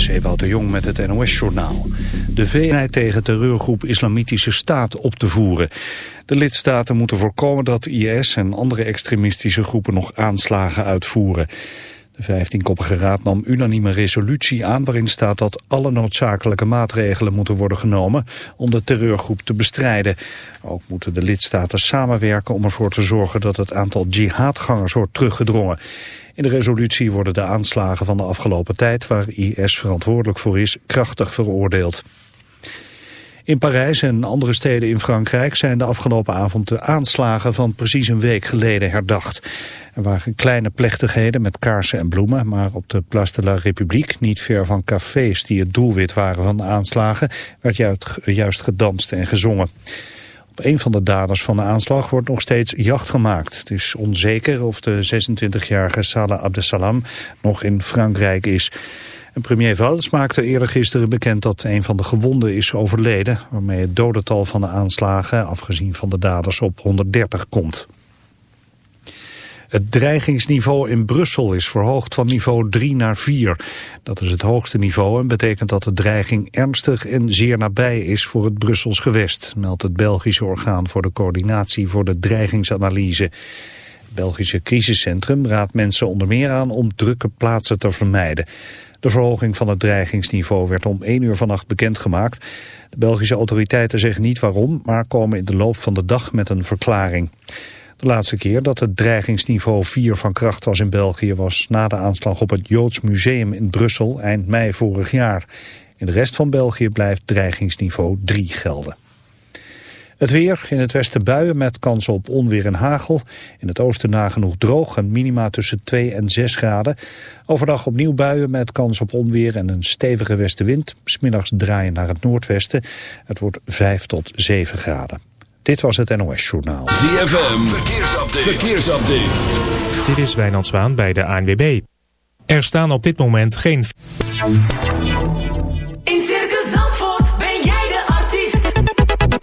is Ewout Jong met het NOS-journaal. De VN tegen terreurgroep Islamitische Staat op te voeren. De lidstaten moeten voorkomen dat IS en andere extremistische groepen nog aanslagen uitvoeren. De 15-koppige raad nam unanieme resolutie aan waarin staat dat alle noodzakelijke maatregelen moeten worden genomen om de terreurgroep te bestrijden. Ook moeten de lidstaten samenwerken om ervoor te zorgen dat het aantal jihadgangers wordt teruggedrongen. In de resolutie worden de aanslagen van de afgelopen tijd, waar IS verantwoordelijk voor is, krachtig veroordeeld. In Parijs en andere steden in Frankrijk zijn de afgelopen avond de aanslagen van precies een week geleden herdacht. Er waren kleine plechtigheden met kaarsen en bloemen, maar op de Place de la République, niet ver van cafés die het doelwit waren van de aanslagen, werd juist gedanst en gezongen. Op een van de daders van de aanslag wordt nog steeds jacht gemaakt. Het is onzeker of de 26-jarige Salah Abdesalam nog in Frankrijk is. Premier Valls maakte eerder gisteren bekend dat een van de gewonden is overleden... waarmee het dodental van de aanslagen, afgezien van de daders, op 130 komt. Het dreigingsniveau in Brussel is verhoogd van niveau 3 naar 4. Dat is het hoogste niveau en betekent dat de dreiging ernstig en zeer nabij is voor het Brussels gewest, meldt het Belgische orgaan voor de coördinatie voor de dreigingsanalyse. Het Belgische crisiscentrum raadt mensen onder meer aan om drukke plaatsen te vermijden. De verhoging van het dreigingsniveau werd om 1 uur vannacht bekendgemaakt. De Belgische autoriteiten zeggen niet waarom, maar komen in de loop van de dag met een verklaring. De laatste keer dat het dreigingsniveau 4 van kracht was in België was na de aanslag op het Joods Museum in Brussel eind mei vorig jaar. In de rest van België blijft dreigingsniveau 3 gelden. Het weer, in het westen buien met kans op onweer en hagel. In het oosten nagenoeg droog en minima tussen 2 en 6 graden. Overdag opnieuw buien met kans op onweer en een stevige westenwind. Smiddags draaien naar het noordwesten. Het wordt 5 tot 7 graden. Dit was het NOS Journaal. ZFM, verkeersupdate. verkeersupdate. Dit is Wijnand Zwaan bij de ANWB. Er staan op dit moment geen...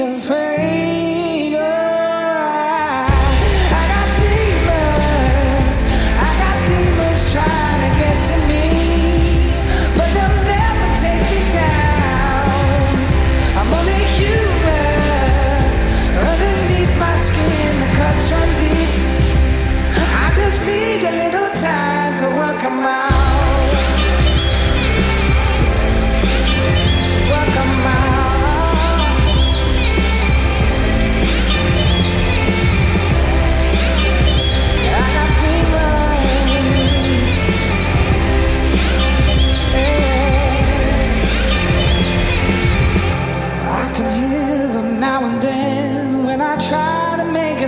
afraid.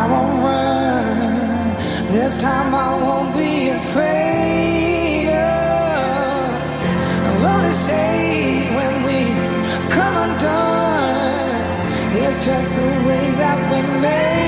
I won't run. This time I won't be afraid. Oh, I'm only safe when we come undone. It's just the way that we made.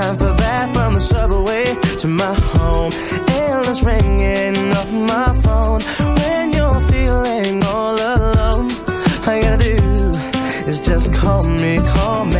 time for that from the subway to my home. Endless ringing of my phone. When you're feeling all alone, all you gotta do is just call me, call me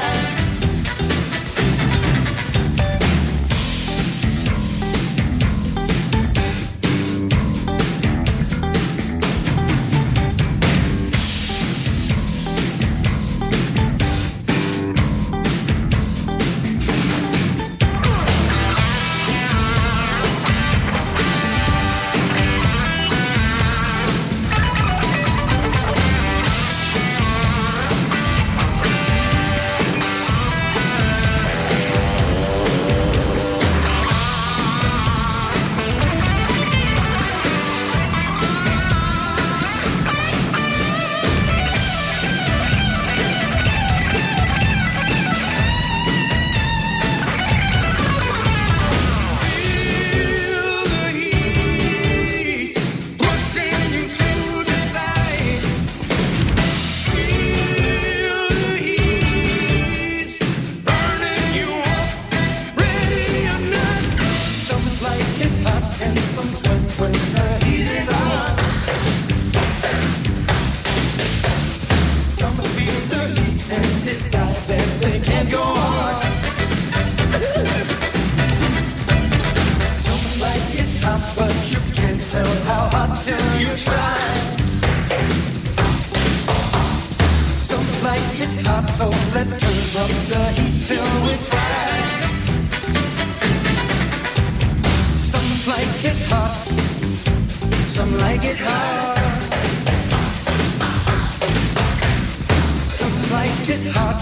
it hot,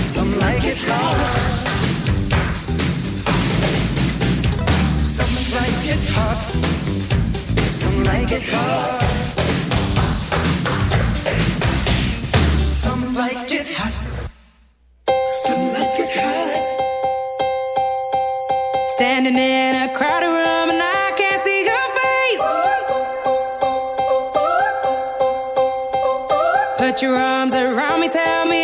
some like it hot. Some like it hot, some like it hot. Some like it hot, some like it hot. Standing in a crowded room and I can't see your face. Put your arms around tell me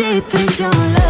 Deep is your love?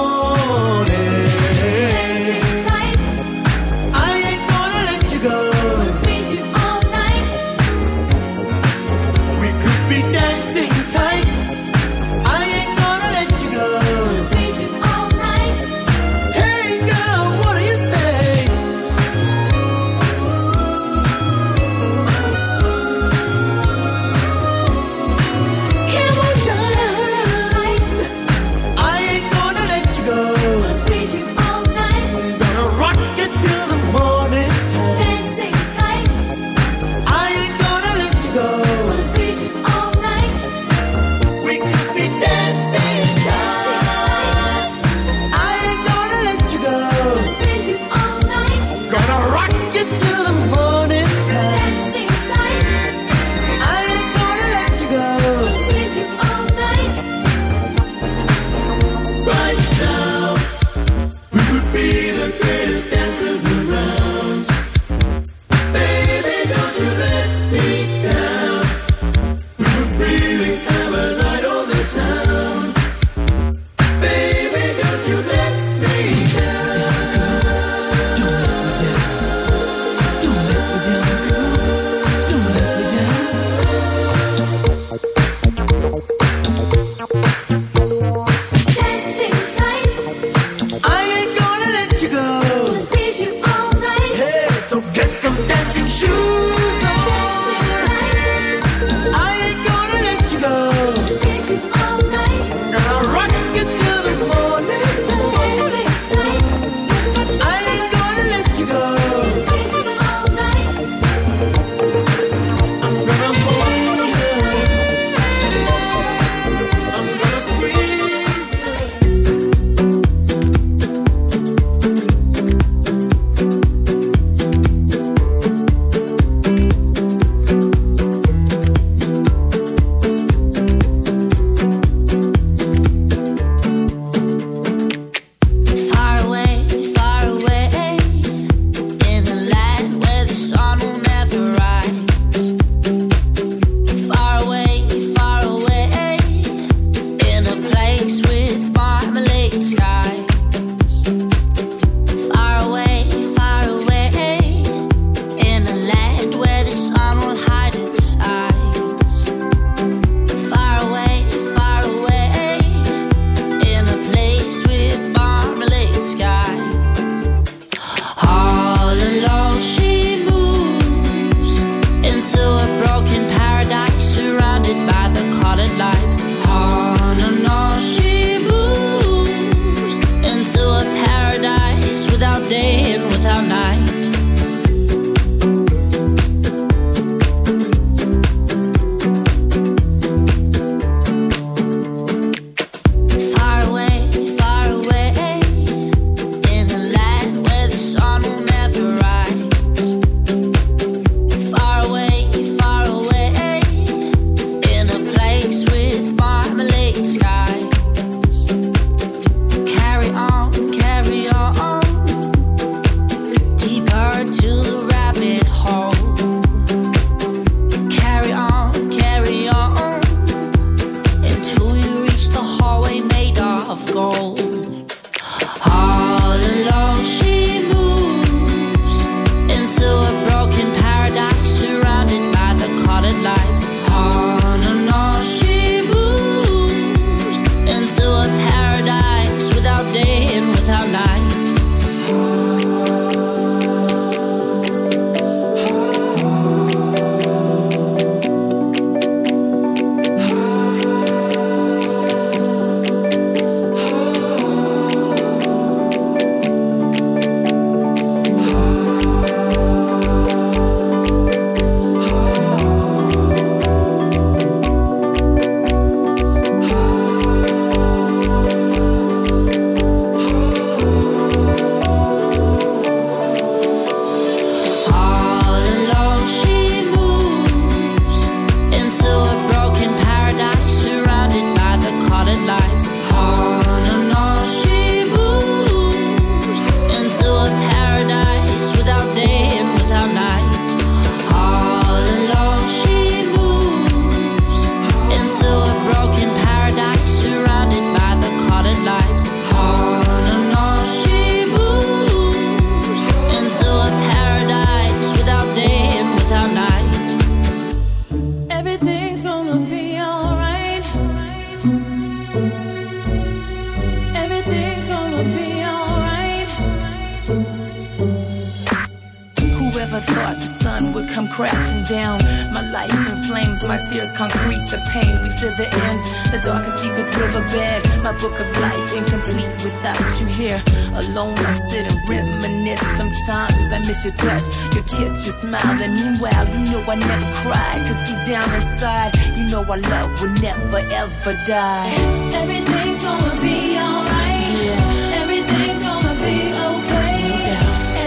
Miss your touch, your kiss, your smile. And meanwhile, you know I never cry. Cause deep down inside, you know our love will never ever die. Everything's gonna be alright. Yeah. Everything's gonna be okay.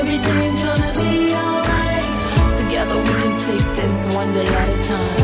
Everything's gonna be alright. Together we can take this one day at a time.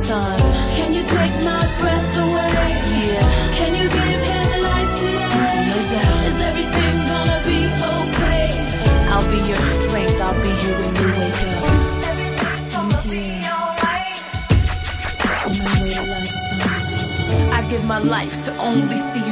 Can you take my breath away? Yeah. Can you give him life today? No doubt. Is everything gonna be okay? I'll be your strength. I'll be here when you wake up. I'm here. To lifetime. I give my life to only see you